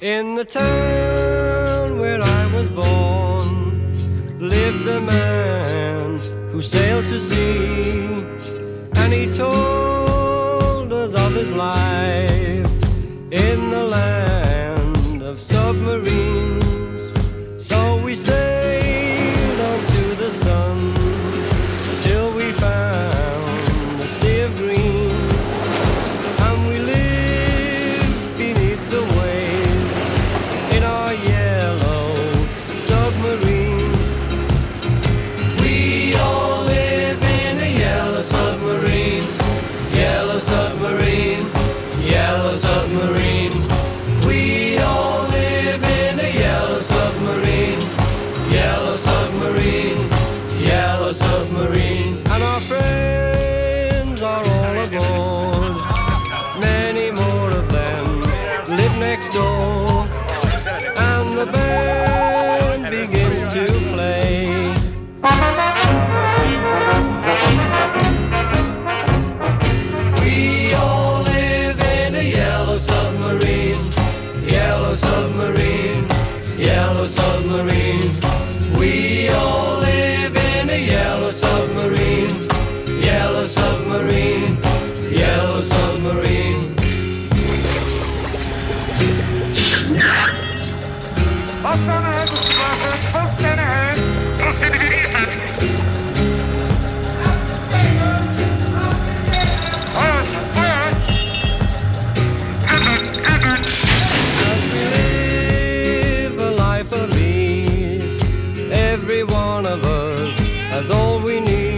In the town where I was born lived a man who sailed to sea, and he told us of his life in the land aboard. Many more of them live next door. And the band begins to play. We all live in a yellow submarine, yellow submarine, yellow submarine. Hastaneye Every one of us has all we need.